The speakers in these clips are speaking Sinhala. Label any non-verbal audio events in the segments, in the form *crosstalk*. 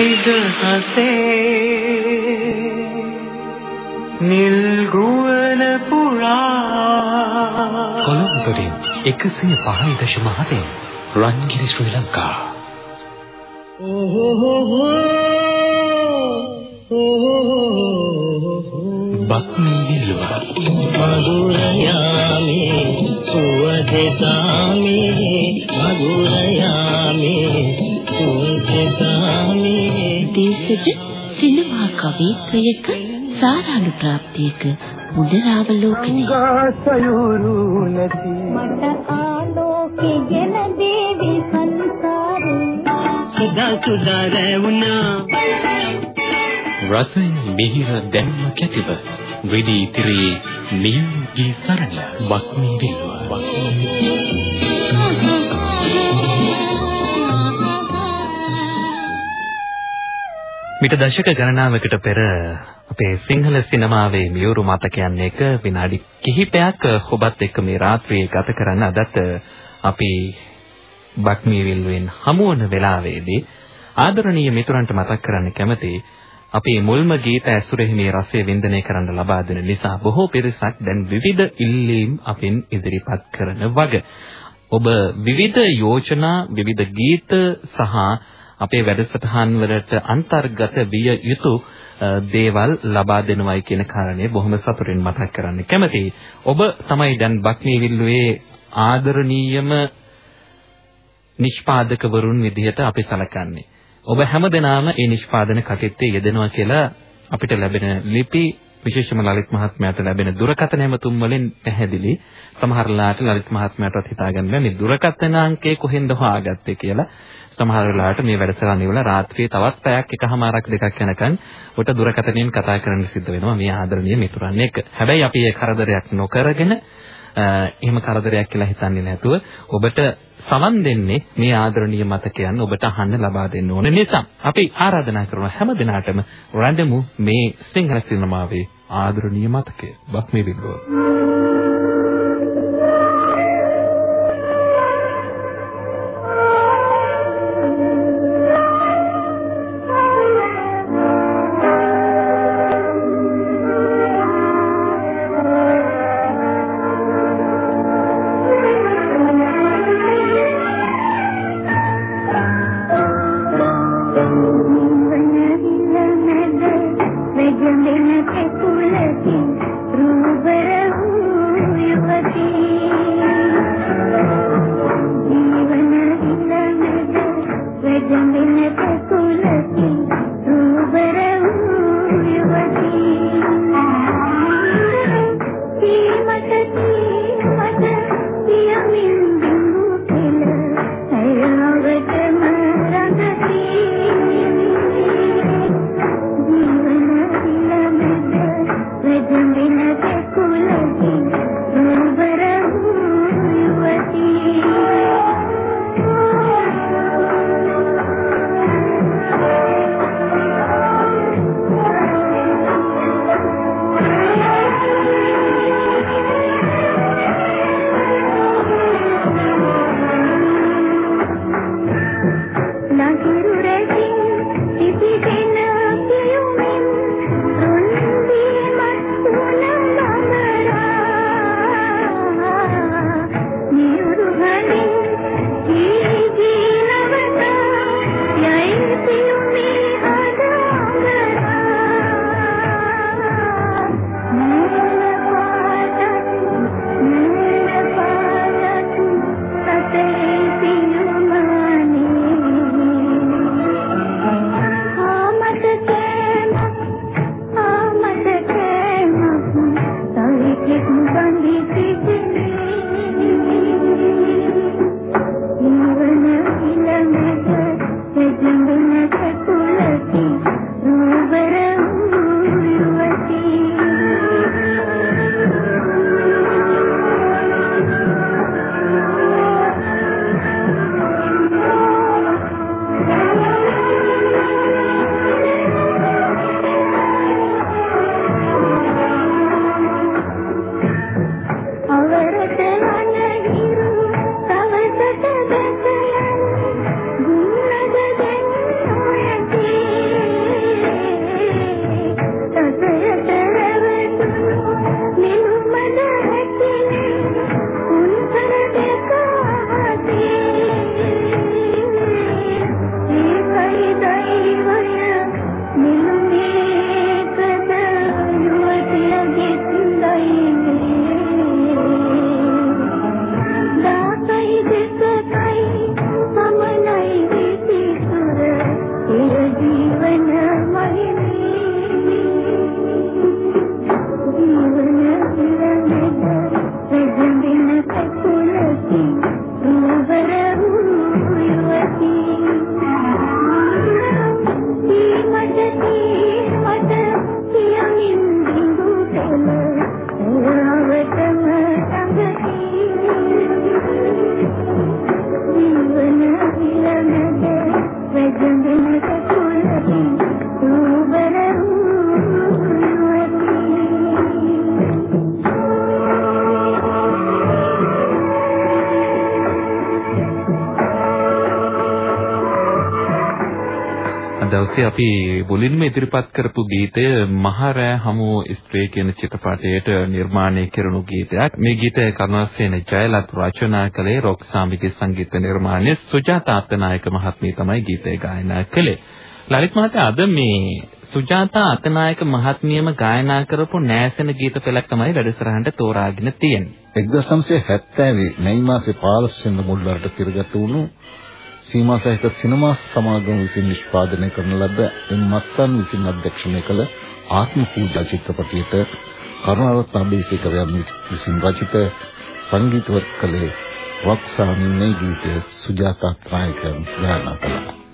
නිදහසේ නිල් ගුවන පුරා කොළඹින් 105.7 රන්ගිරි ශ්‍රී ලංකා. බක්මී විල්ලුව මధుරයාමේ සුවදතාමේ මధుරයාමේ දේශජ සිනමා කවිත්වයක සාරානුප්‍රාප්තියක මුදරාවලෝකනය ගාසයුරු නැති. මට ආලෝකෙ ගෙන දේවි සංසාරේ. සදා සුදා රැවුනා රසයෙන් මිහිර දැන්ම කැතිව විදී තිරේ නියුගේ සරණ බක්මී විල්ලුව මිට දශක ගණනාවකට පෙර අපේ සිංහල සිනමාවේ මියුරු මතකයන් එක විනාඩි කිහිපයක් ඔබත් එක්ක මේ රාත්‍රියේ ගත කරන්න. අදත් අපි බක්මී විල්ලුවෙන් හමු වන වෙලාවේදී ආදරණීය මිතුරන්ට මතක් කරන්න කැමති අපි මුල්ම ගීත ඇසුරෙහි මේ රසය වින්දනය කරන්න ලබා දෙන නිසා බොහෝ පිරිසක් දැන් විවිධ ඉල්ලීම් අපින් ඉදිරිපත් කරන වග. ඔබ විවිධ යෝජනා විවිධ ගීත සහ අපේ වැඩසටහන් වලට අන්තර්ගත විය යුතු දේවල් ලබා දෙනවයි කියන කාරණය බොහොම සතුටින් මතක් කරන්න කැමතියි. ඔබ තමයි දැන් බක්මී විල්ලුවේ ආදරණීයම නිෂ්පාදකවරුන් විදිහට අපි සැලකන්නේ. ඔබ හැමදෙනාම මේ නිෂ්පාදන කටයුත්තේ යෙදෙනවා කියලා අපිට ලැබෙන ලිපි විශේෂම ලලිත් මහත්මයාට ලැබෙන දුරකථන ඇමතුම් වලින් පැහැදිලි සමහරලාට ලලිත් මහත්මයාටත් හිතාගන්න බැහැ මේ දුරකථන අංකය කොහෙන්ද හොයාගත්තේ කියලා සමහර වෙලාවට මේ වැඩසටහන ඉවරලා රාත්‍රියේ තවත් පැයක් එකහමාරක් දෙකක් යනකම් උට දුරකථනයෙන් කතා කරන්න සිද්ධ වෙනවා මේ ආදරණීය මිතුරන් එක්ක. හැබැයි අපි ඒ කරදරයක් නොකරගෙන එහෙම කරදරයක් කියලා හිතන්නේ නැතුව ඔබට සමන් දෙන්නේ මේ ආදරණීය මතකයන් ඔබට අහන්න ලබා දෙන්න ඕන නිසා. අපි ආරාධනා කරන හැම දිනාටම රැඳමු මේ සිංහල සිනමාවේ ආදරණීය මතකය. බක්මී විල්ලුව අපි මුලින්ම ඉදිරිපත් කරපු ගීතය මහරෑ හමු ස්ත්‍රී කියන චිත්‍රපටයට නිර්මාණය කෙරුණු ගීතයක්. මේ ගීතය කරුණාසේන ජයලත් රචනා කළේ රොක් සාමිගේ සංගීත නිර්මාණය සුජාතා අත්තනායක මහත්මිය තමයි ගීතය ගායනා කළේ. ලලිත් මහත්තයා අද මේ සුජාතා අතනායක මහත්මියම ගායනා කරපු නෑසෙන ගීත පෙළක් තමයි වැඩසටහනට තෝරාගෙන තියෙන්නේ. 1970 මැයි මාසේ 15 වෙනිදා මුල්වරට පිරගත වුණු සීමා සහිත සිනමා සමාගම විසින් නිෂ්පාදනය කරන ලද එම් මස්තන් විසින් අධ්‍යක්ෂණය කළ ආත්ම පූජා චිත්‍රපටයට කරුණාරත්න අබේසේකරයන් විසින් රචිත සංගීතවත් කළේ රොක්සාන්නේ ගීතය සුජාතා ත්‍රායකයන් ගායනා කළා.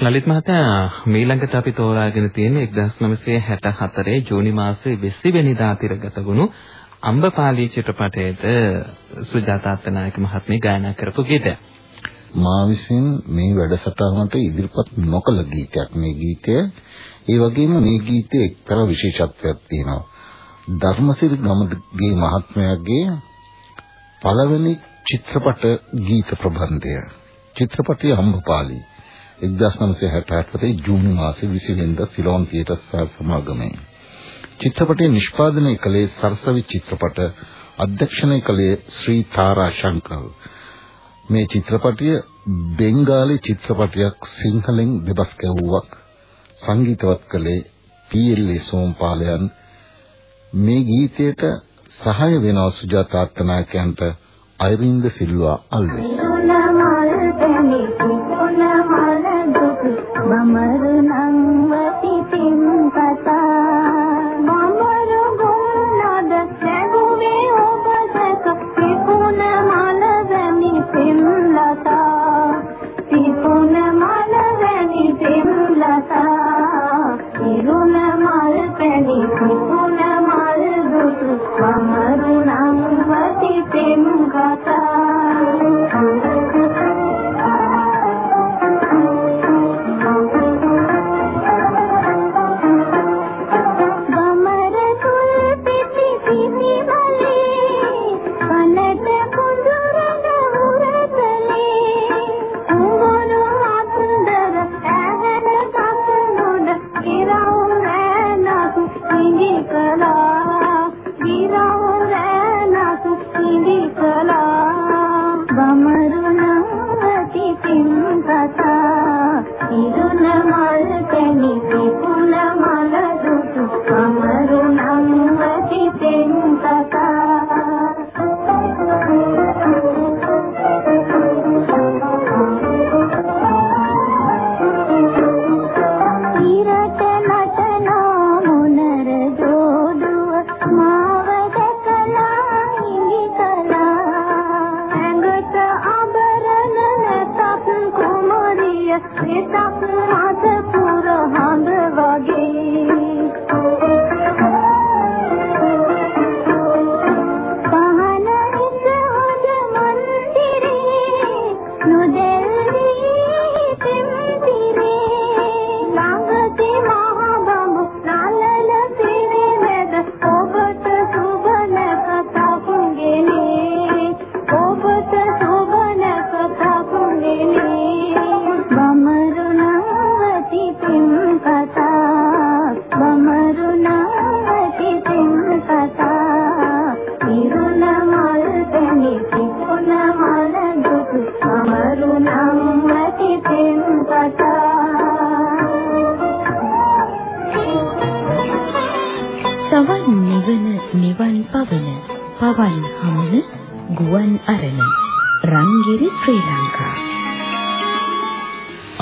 ලලිත් මහතා මීළඟට අපි තෝරාගෙන තියෙන්නේ 1964 ජූනි මාසයේ 20 වෙනිදා තිරගත වුණු අම්බපාලි චිත්‍රපටයේට සුජාතා අත්තනායක මහත්මිය ගායනා කරපු ගීතය. මා විසින් මේ වැඩසටහනට ඉදිරිපත් නොකළ ගීතයක් මේ ගීතය. ඒ වගේම මේ ගීතයේ එක්තරා විශේෂත්වයක් තියෙනවා. ධර්මසිරි ගමගේ මහත්මයාගේ පළවෙනි චිත්‍රපට ගීත ප්‍රබන්ධය. චිත්‍රපටයේ අම්බපාලි 1967 ජූනි මාසයේ 20 වෙනිදා සිලෝන් තියටර් සමාගමේ චිත්‍රපටය නිෂ්පාදනය කළේ සරසවි චිත්‍රපට අධ්‍යක්ෂණය කළේ ශ්‍රී තාරා ශංකර් මේ චිත්‍රපටය බෙන්ගාලි චිත්‍රපටයක් සිංහලෙන් දෙබස් කැවුවක් සංගීතවත් කළේ පී.එල්.ඒ. සෝම්පාලයන් මේ ගීතයට සහාය වෙනවා සුජාතා අත්තනායකයන්ට අයිරින්ද සිල්වා අල්වේ. මමරු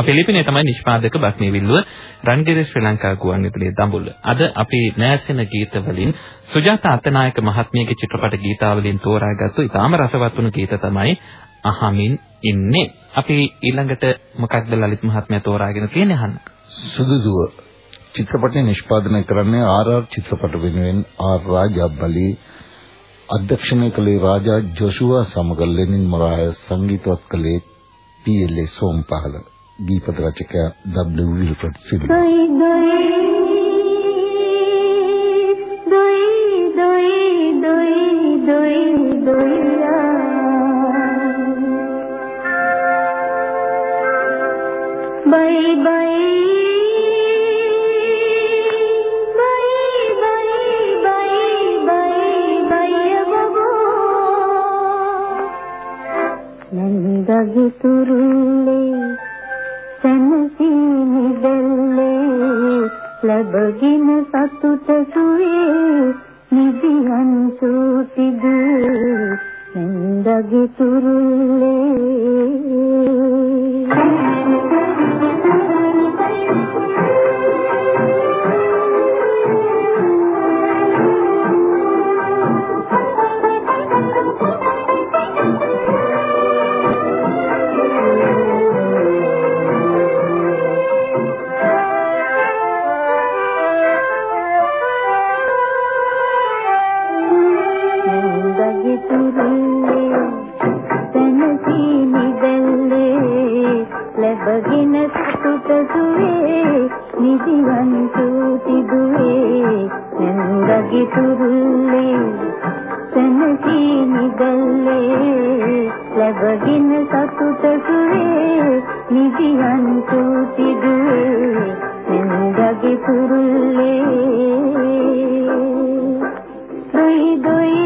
අපේ ලිපිනේ තමයි නිෂ්පාදක බක්මී විල්ලුව රන්ගිරි ශ්‍රී ලංකා ගුවන්විදුලියේ දඹුල්ල. අද අපි නැසෙන ගීත වලින් සුජාතා අත්තනායක මහත්මියගේ චිත්‍රපට ගීතාවලින් තෝරාගත්තු ඉතාම රසවත් වුණු ගීත තමයි අහමින් ඉන්නේ. අපි ඊළඟට මොකක්ද ලලිත් මහත්මයා තෝරාගෙන තියෙන්නේ අහන්න. සුදුදුව චිත්‍රපටය නිෂ්පාදනය කරන්නේ ආර්.ආර් චිත්‍රපට වෙනුවෙන් ආර් රාජබලි අධ්‍යක්ෂණය කළේ රාජා ජොෂුවා සමග ලෙනින් මොරාය සංගීතවත් කළේ පී.එල්.ඒ. සෝම්පහල ගීපද රචකයා W. විල්ෆ්‍රඩ් සිල්වා ලැබගෙන සතුට සුවේ නිදියන් සූතිදුවේ නන්දගේ තුරුල්ලේ දොයි දොයි දොයි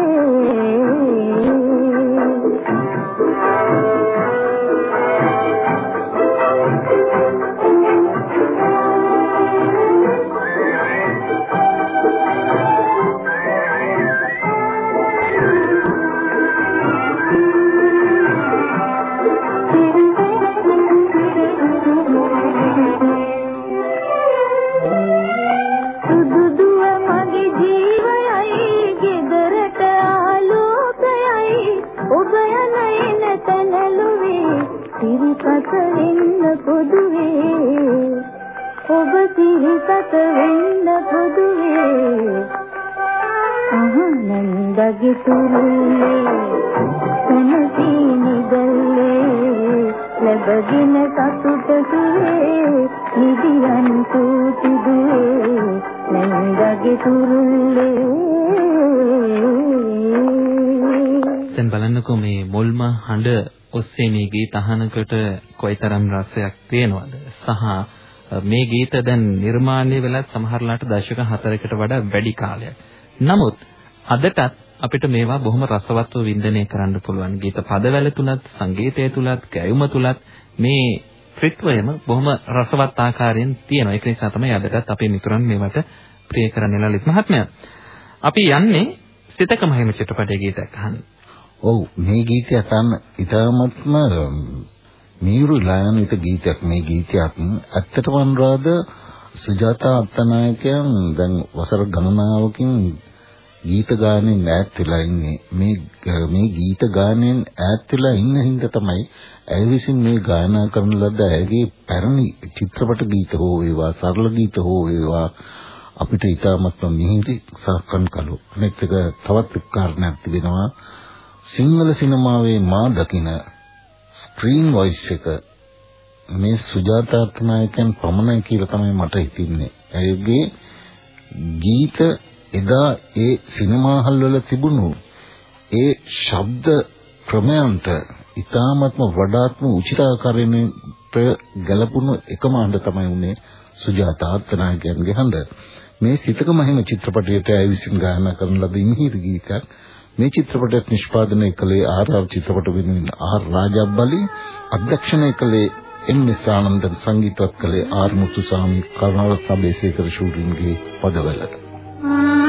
ඔස්සේ මේ ගීත අහනකොට කොයිතරම් රසයක් තියෙනවද සහ මේ ගීත දැන් නිර්මාණය වෙලත් සමහරලාට දශක 4කට වඩා වැඩි කාලයක්. නමුත් අදටත් අපිට මේවා බොහොම රසවත්ව වින්දනය කරන්න පුළුවන්. ගීත පදවල තුලත්, සංගීතය තුලත්, ගැයුම තුලත් මේ ත්‍රිත්වයම බොහොම රසවත් ආකාරයෙන් තියෙනවා. ඒක නිසා තමයි අදටත් අපේ මිතුරන් මේවට ප්‍රිය කරන්නේ ලලිත් මහත්මයා. අපි යන්නේ සිතක මහිම චිත්‍රපටයේ ගීතයක් අහන්න. ඔව් මේ ගීතය තම ඊටමත්ම මීරු ලයනිත ගීතයක්. මේ ගීතයක් ඇත්තටම අනුරාධ සුජාතා අත්තනායකයන් දැන් වසර ගණනාවකින් ගීත ගායනයෙන් ඈත් වෙලා ඉන්නේ. මේ මේ ගීත ගායනයෙන් ඈත් වෙලා ඉන්න හින්දා තමයි ඇය විසින් මේ ගායනා කරන ලද ඇයගේ පැරණි චිත්‍රපට ගීත හෝ වේවා සරල ගීත හෝ වේවා අපිට ඊටමත්ම මිහිරි සකන් කළු අනෙක් එක තවත් එක් කාරණයක් තිබෙනවා. සිංහල සිනමාවේ මා දකින ස්ක්‍රීන් වොයිස් එක මේ සුජාතා අත්නායකයන් පමණයි කියලා තමයි මට හිතෙන්නේ. ඇයගේ ගීත එදා ඒ සිනමා හල් වල තිබුණු ඒ ශබ්ද ක්‍රමයන්ට ඊ타ත්ම වඩාත්ම උචිත ආකාරයෙන් ගැලපුණු එකම හඬ තමයි උනේ සුජාතා අත්නායකයන්ගේ හඬ. මේ සිතක මහිම චිත්‍රපටයට ඇය විසින් ගායනා කරන ලද ඉමිහිරි ගීතයක් මේ චිත්‍රපටයත් නිෂ්පාදනය කළේ ආර්.ආර් චිත්‍රපට වෙනුවෙන් ආර් රාජබ්බලි අධ්‍යක්ෂණය කළේ එම්.එස්. ආනන්දන් සංගීතවත් කළේ ආර් මුතුසාමි කරුණාරත්න සබේසේකර ශූරින්ගේ පදවලට ආයන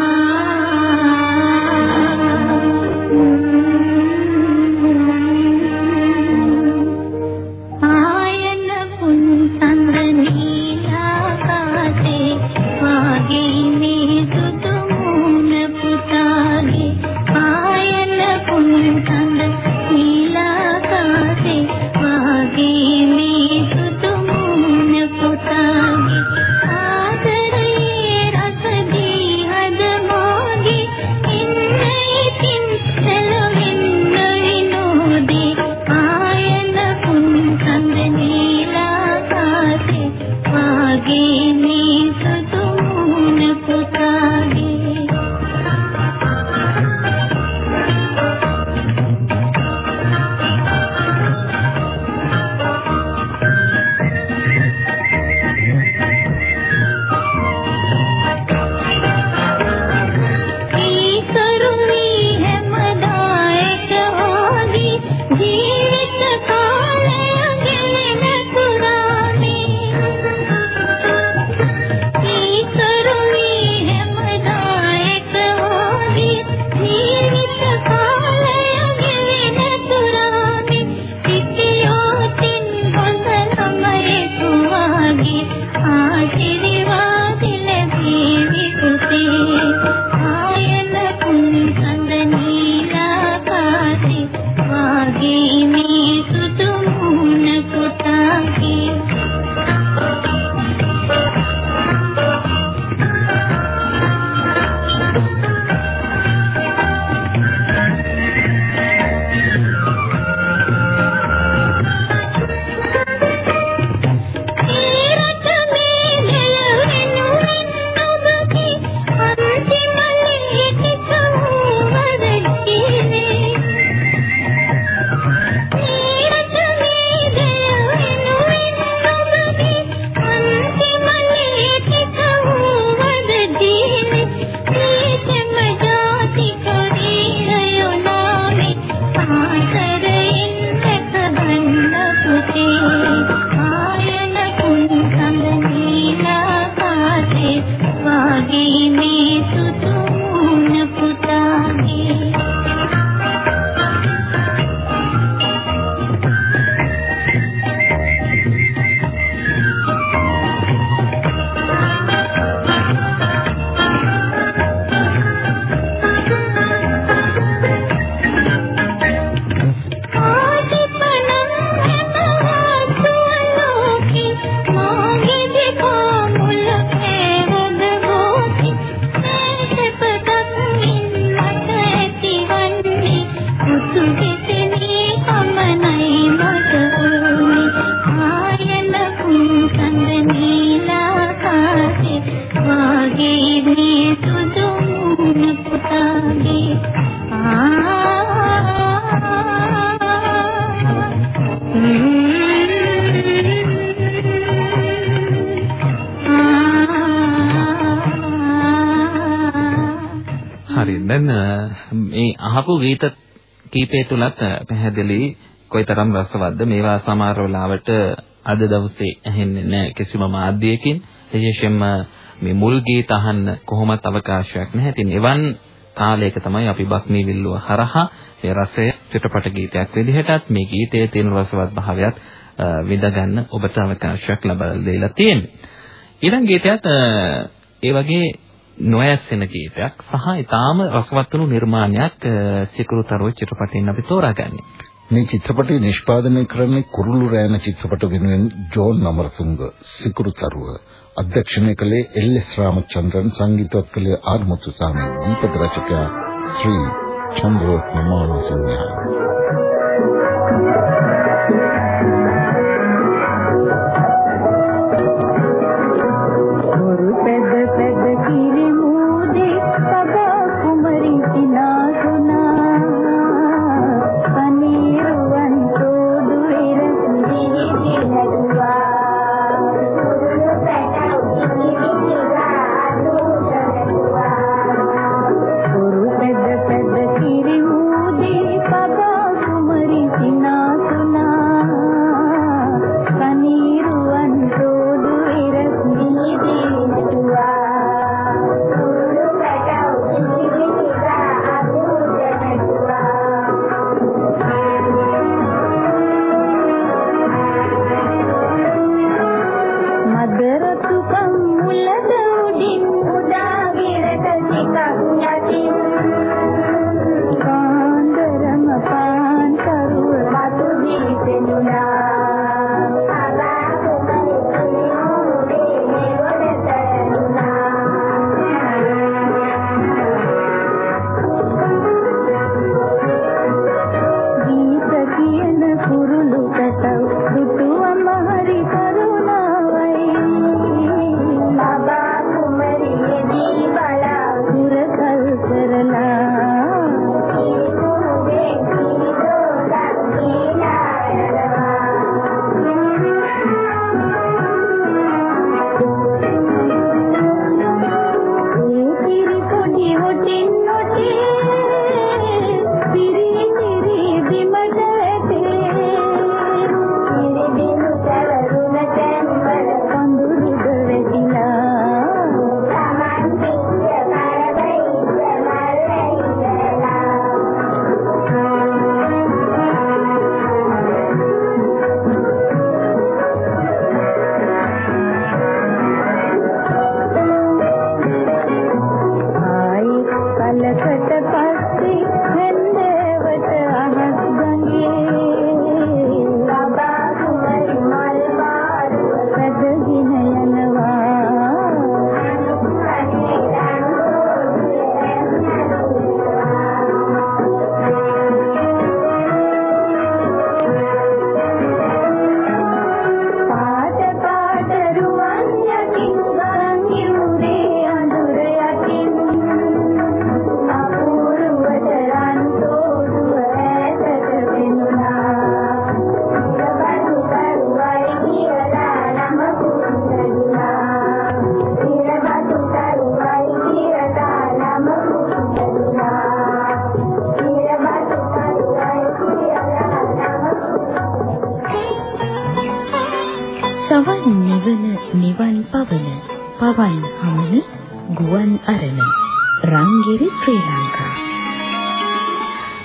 අහපු ගීත කීපය තුලත් පැහැදිලි කොයිතරම් රසවත්ද මේවා සමහර වෙලාවට අද දවසේ ඇහෙන්නේ නැහැ කිසිම මාධ්‍යයකින් විශේෂයෙන්ම මේ මුල් ගීත අහන්න කොහොමත් අවකාශයක් නැහැ. ඉතින් එවන් කාලයක තමයි අපි බක්මී විල්ලුව හරහා ඒ රසය චිත්‍රපට ගීතයක් විදිහටත් මේ ගීතයේ තියෙන රසවත් භාවයත් විඳගන්න ඔබට අවකාශයක් ලබා දෙලා තියෙන්නේ. ඊළඟ ගීතයත් ඒ වගේ නොයැසෙන ගීතයක් සහ ඊටාම රසවත් වුණු නිර්මාණයක් සිකුරුතරෝ චිත්‍රපටයෙන් අපි තෝරාගන්නේ. මේ චිත්‍රපටය නිෂ්පාදනය කරන්නේ කුරුළු රෑන චිත්‍රපට වෙනුවෙන් ජෝන් අමරතුංග සිකුරුතරුව අධ්‍යක්ෂණය කළේ එල්.එස්. රාමචන්ද්‍රන් සංගීතවත් කළේ ආර් මුතුසාමි දීපක රචකයා ශ්‍රී චන්ද්‍රරත්න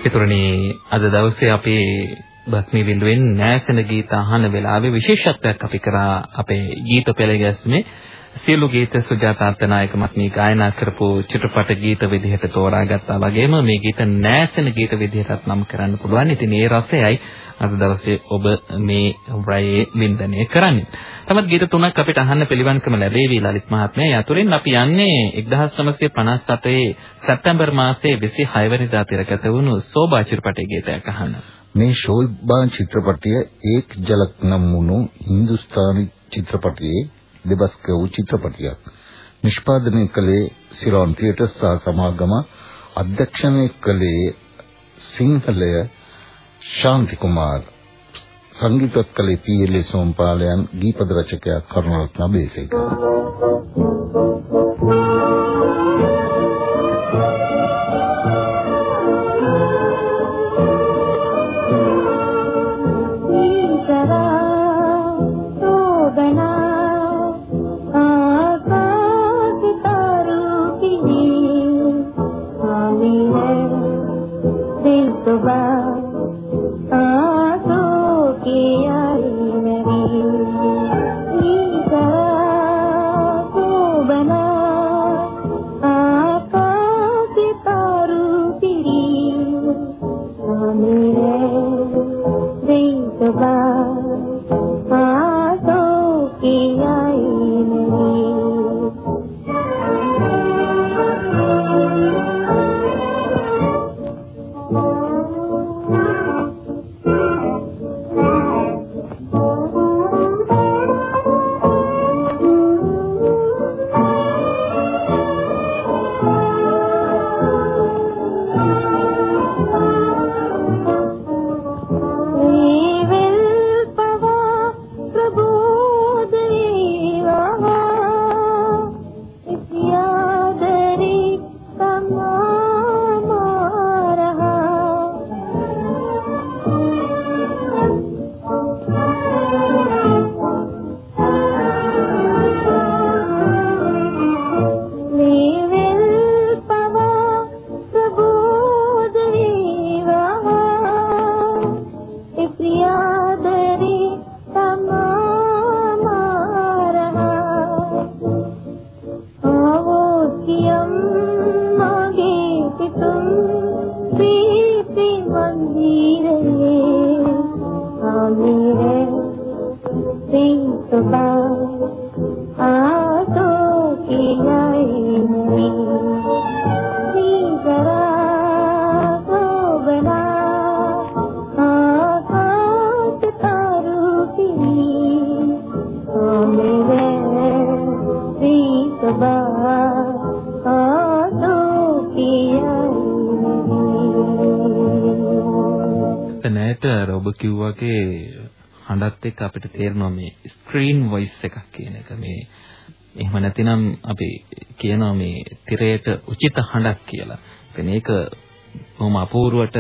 මානසිංහ අද දවසේ අපේ බක්මී බිඳුවෙන් නෑසන ගීත අහන වෙලාවේ විශේෂත්වයක් අපි කරා අපේ ගීත පෙළ ගැස්මේ. සියලු ගීත සුජාතා අත්තනායක මත්මී ගායනා කරපු චිත්‍රපට ගීත විදිහට තෝරාගත්තා වගේම මේ ගීත නෑසන ගීත විදිහටත් නම් කරන්න පුළුවන්. ඉතින් ඒ රසයයි අද දවසේ ඔබ මේ රැයේ වින්දනය කරන්නේ. තමත් ගීත තුනක් අපිට අහන්න පිළිවන්කම ලැබේවි ලලිත් මහත්මයා. යතුරින් අපි යන්නේ 1957 සැප්තැම්බර් මාසයේ 26 වෙනිදා තිරගත වුණු සෝබා චිත්‍රපටයේ ගීතයක් අහන්න. මේ ශෝභා චිත්‍රපටය ඒක් ජලක් නම් වුණු හින්දුස්තානි චිත්‍රපටයේ දෙබස්ක වූ චිත්‍රපටියක්. නිෂ්පාදනය කළේ සිරෝන් තියටර්ස් සහ සමාගම අධ්‍යක්ෂණය කළේ සිංහලය ශාන්ති කුමාර්. සංගීතවත් කළේ පීඑල්ඒ සෝම්පාලයන් ගීපද රචකයා කරුණරත්න බේසේකර Thank you. හඬත් එක්ක අපිට තේරෙනවා මේ ස්ක්‍රීන් වොයිස් එකක් කියන එක මේ එහෙම නැතිනම් අපි කියනවා මේ තිරයට උචිත හඬක් කියලා. ඉතින් ඒක බොහොම අපූර්වට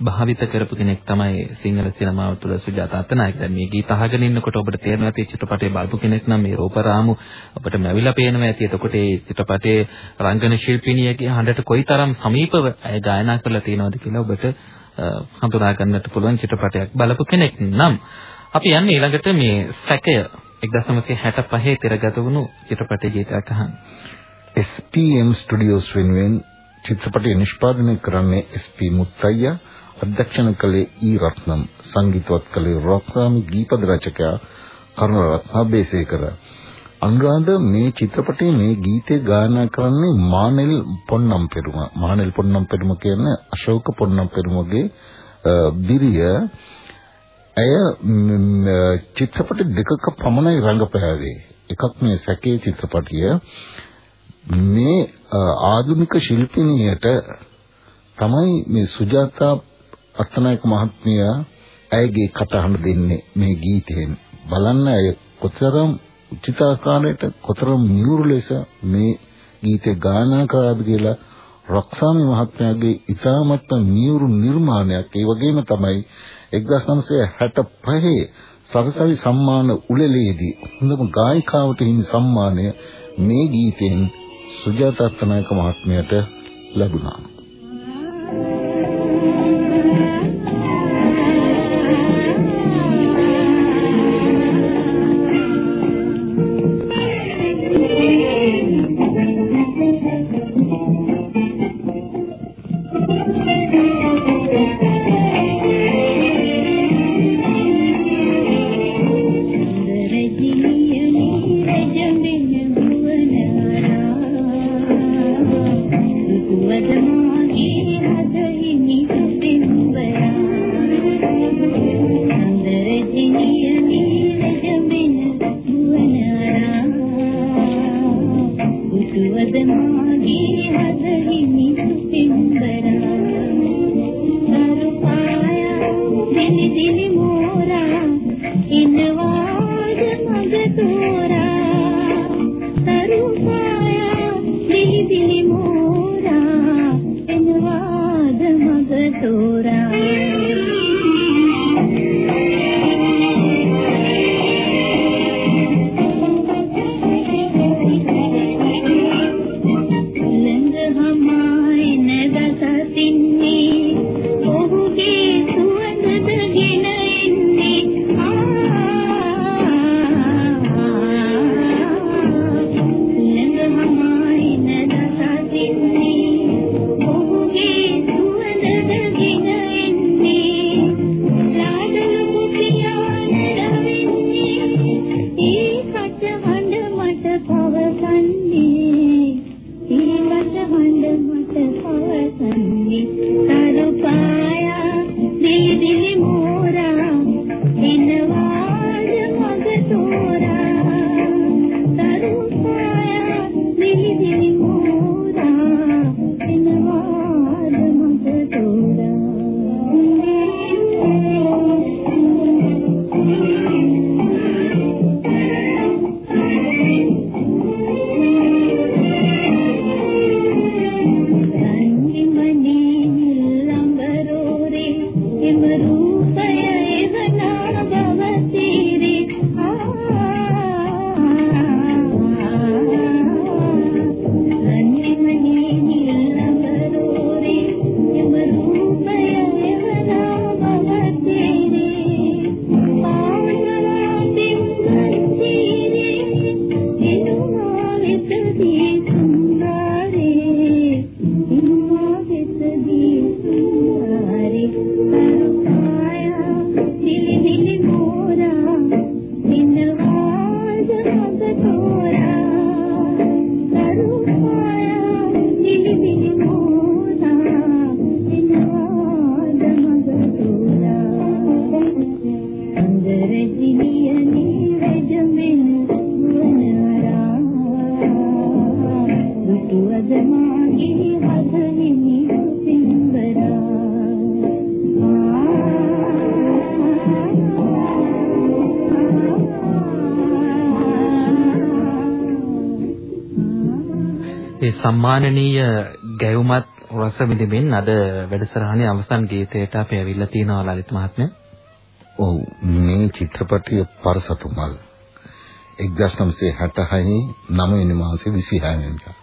භාවිත කරපු කෙනෙක් තමයි සිංහල සිනමාව තුළ සුජාත අතනායක. දැන් මේ ගීත අහගෙන ඉන්නකොට ඔබට තේරෙනවා ඇති චිත්‍රපටයේ බලපු කෙනෙක් නම් මේ රූපරාමු ඔබට මැවිලා පේනවා ඇති. එතකොට මේ චිත්‍රපටයේ රංගන ශිල්පිනියගේ හඬට කොයිතරම් සමීපව ඇය ගායනා කරලා තියෙනවද කියලා ඔබට හඳුනා ගන්නට පුළුවන් චිත්‍රපටයක් බලපු කෙනෙක් නම් අපි යන්නේ ඊළඟට මේ සැකය 1965 තිරගත වුණු චිත්‍රපට ගීතයක් අහන්න. SPM Studios වෙනුවෙන් චිත්‍රපටය නිෂ්පාදනය කරන්නේ SP මුත්තයියා අධ්‍යක්ෂණ කළේ ඊ රත්නම් සංගීතවත් කළේ රොක්සාමි ගීපද රචකයා කරුණරත්න බේසේකර අනුරාධ මේ චිත්‍රපටයේ මේ ගීතය ගායනා කරන්නේ මානෙල් පොන්නම් පෙරුම. මානෙල් පොන්නම් පෙරුම කියන්නේ අශෝක පොන්නම් පෙරුමගේ බිරිය. ඇය චිත්‍රපට දෙකක පමණයි රංගපෑවේ එකක් මේ සැකේ චිත්‍රපටිය. මේ ආධුනික ශිල්පිනියට තමයි මේ සුජාතා අත්තනායක මහත්මිය ඇයගේ කටහඬ දෙන්නේ මේ ගීතයෙන්. බලන්න අය කොතරම් උචිතාකාරයට කොතරම් මියුරු ලෙස මේ ගීතේ ගායනා කරාද කියලා රොක්සාමි මහත්මයාගේ ඉතාමත් මියුරු නිර්මාණයක් ඒ වගේම තමයි 1965 සරසවි සම්මාන උළෙලේදී හොඳම ගායිකාවට හිමි සම්මානය මේ ගීතෙන් සුජාත අත්තනායක මහත්මයාට ලැබුණා. සම්මානනීය ගැයුමත් රස විඳින්මින් අද වැඩසටහනේ අවසන් ගීතයට අපි ඇවිල්ලා තියෙනවා ලලිත් මහත්මයා. ඔව් මේ චිත්‍රපටයේ පරසතුමල් 1966 9 වෙනි මාසේ 26 වෙනිදා.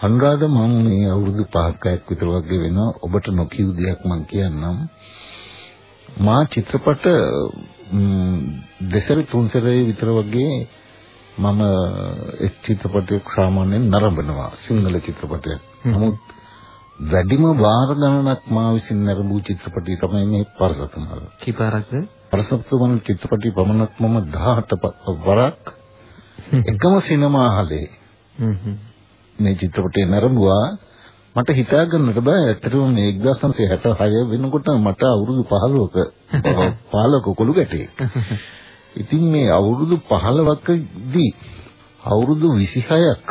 අනුරාධ මම මේ අවුරුදු 5ක් විතර වගේ වෙනවා ඔබට නොකියු දෙයක් මම කියන්නම්. මා චිත්‍රපට දෙසර තුන්සරේ විතර වගේ මම එක් චිත්‍රපටයක් සාමාන්‍යයෙන් නරඹනවා සිංහල චිත්‍රපටයක්. නමුත් වැඩිම වාර ගණනක් මා විසින් නරඹු චිත්‍රපටය තමයි මේ පරසතුමල්. කීපාරක්ද? පරසතුමල් චිත්‍රපටි පමණක් මම 18 වරක් එකම සිනමා හලේ මේ චිත්‍රපටය නරඹුවා මට හිතා ගන්නට බෑ ඇත්තටම මේ 1966 වෙනකොට මට අවුරුදු 15ක 15ක *laughs* කොළු ගැටේ. *laughs* ඉතින් මේ අවුරුදු 15කදී අවුරුදු 26ක්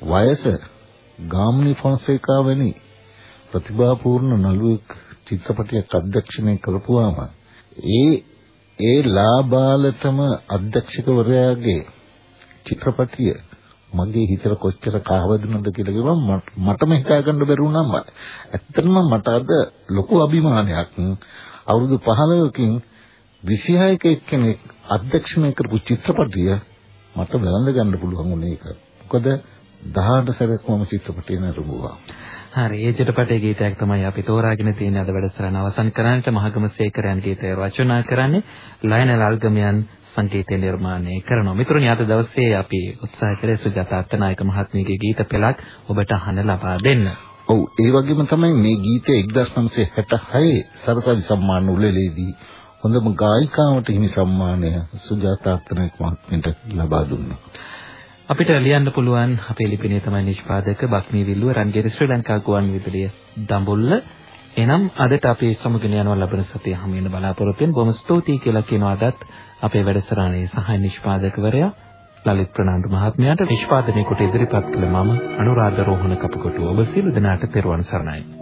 වයස ගාමිණී ෆොන්සේකා වැනි ප්‍රතිභාපූර්ණ නළුවෙක් චිත්‍රපටයක් අධ්‍යක්ෂණය කරපුවාම ඒ ඒ ලාබාලතම අධ්‍යක්ෂකවරයාගේ චිත්‍රපටිය මගේ හිතට කොච්චර කහවදුනද කියලා කිව්වම මටම හිතා ගන්න බැරි වුණා ඇත්තටම මට අද ලොකු අභිමානයක්. අවුරුදු 15කින් 26ක එක්කෙනෙක් අධ්‍යක්ෂණය කරපු චිත්‍රපටිය මට වැළඳ ගන්න පුළුවන් වුණේ ඒක. මොකද 18 සැරයක් මම චිත්‍රපටිය නරඹුවා. හරි ඒ චිත්‍රපටයේ ගීතයක් තමයි අපි තෝරාගෙන තියෙන අද වැඩසටහන අවසන් කරන්නට මහගම සේකරයන් ගීතය රචනා කරන්නේ ලයනල් අල්ගමයන් සංගීතය නිර්මාණය කරනවා. මිතුරුනි අද දවසේ අපි උත්සාහ කළේ සුජාත අත්තනායක මහත්මියගේ ගීත පෙළක් ඔබට අහන්න ලබා දෙන්න. ඔව් ඒ වගේම තමයි මේ ගීතය 1966 සරසවි සම්මාන උළෙලේදී හොඳම ගායිකාවට හිමි සම්මානය සුජාත අත්තනායක මහත්මියට ලබා දුන්නා. අපිට ලියන්න පුළුවන් අපේ ලිපිනේ තමයි නිෂ්පාදක බක්මී විල්ලුව රන්ගිර ශ්‍රී ලංකා ගුවන් විදුලිය දඹුල්ල. එනම් අදට අපි සමුගෙන යනවා ලබන සතිය හැම වෙන බලාපොරොත්තු වෙන බොහොම ස්තුතියි කියලා කියනවා අදත් අපේ වැඩසටහනේ සහාය නිෂ්පාදකවරයා ලලිත් ප්‍රනාන්දු මහත්මයාට නිෂ්පාදනය කොට ඉදිරිපත් කළ මම අනුරාධ රෝහණ කපකොටුව ඔබ සියලු දෙනාට පෙරවන් සරණයි.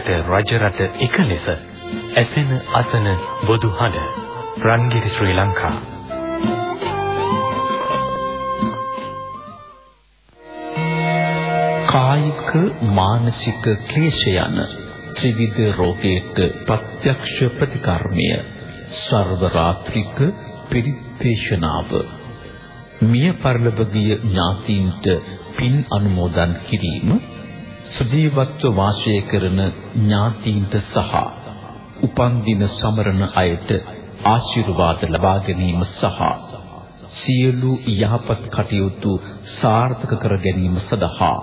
කඳුරට රජරට එක ලෙස ඇසෙන අසන බොදු හඬ. රන්ගිරි ශ්‍රී ලංකා. කායික මානසික ක්ලේශ යන ත්‍රිවිධ රෝගයක ප්‍රත්‍යක්ෂ ප්‍රතිකර්මය සර්ව රාත්‍රික පරිපේශනාව මිය පරලොවගිය ඥාතීන්ට පින් අනුමෝදන් කිරීම සජීවත්ව වාසය කරන ඥාතීන්ට සහ උපන් දින සමරන අයට ආශිර්වාද ලබා ගැනීම සහ සියලු යහපත් කටයුතු සාර්ථක කර ගැනීම සඳහා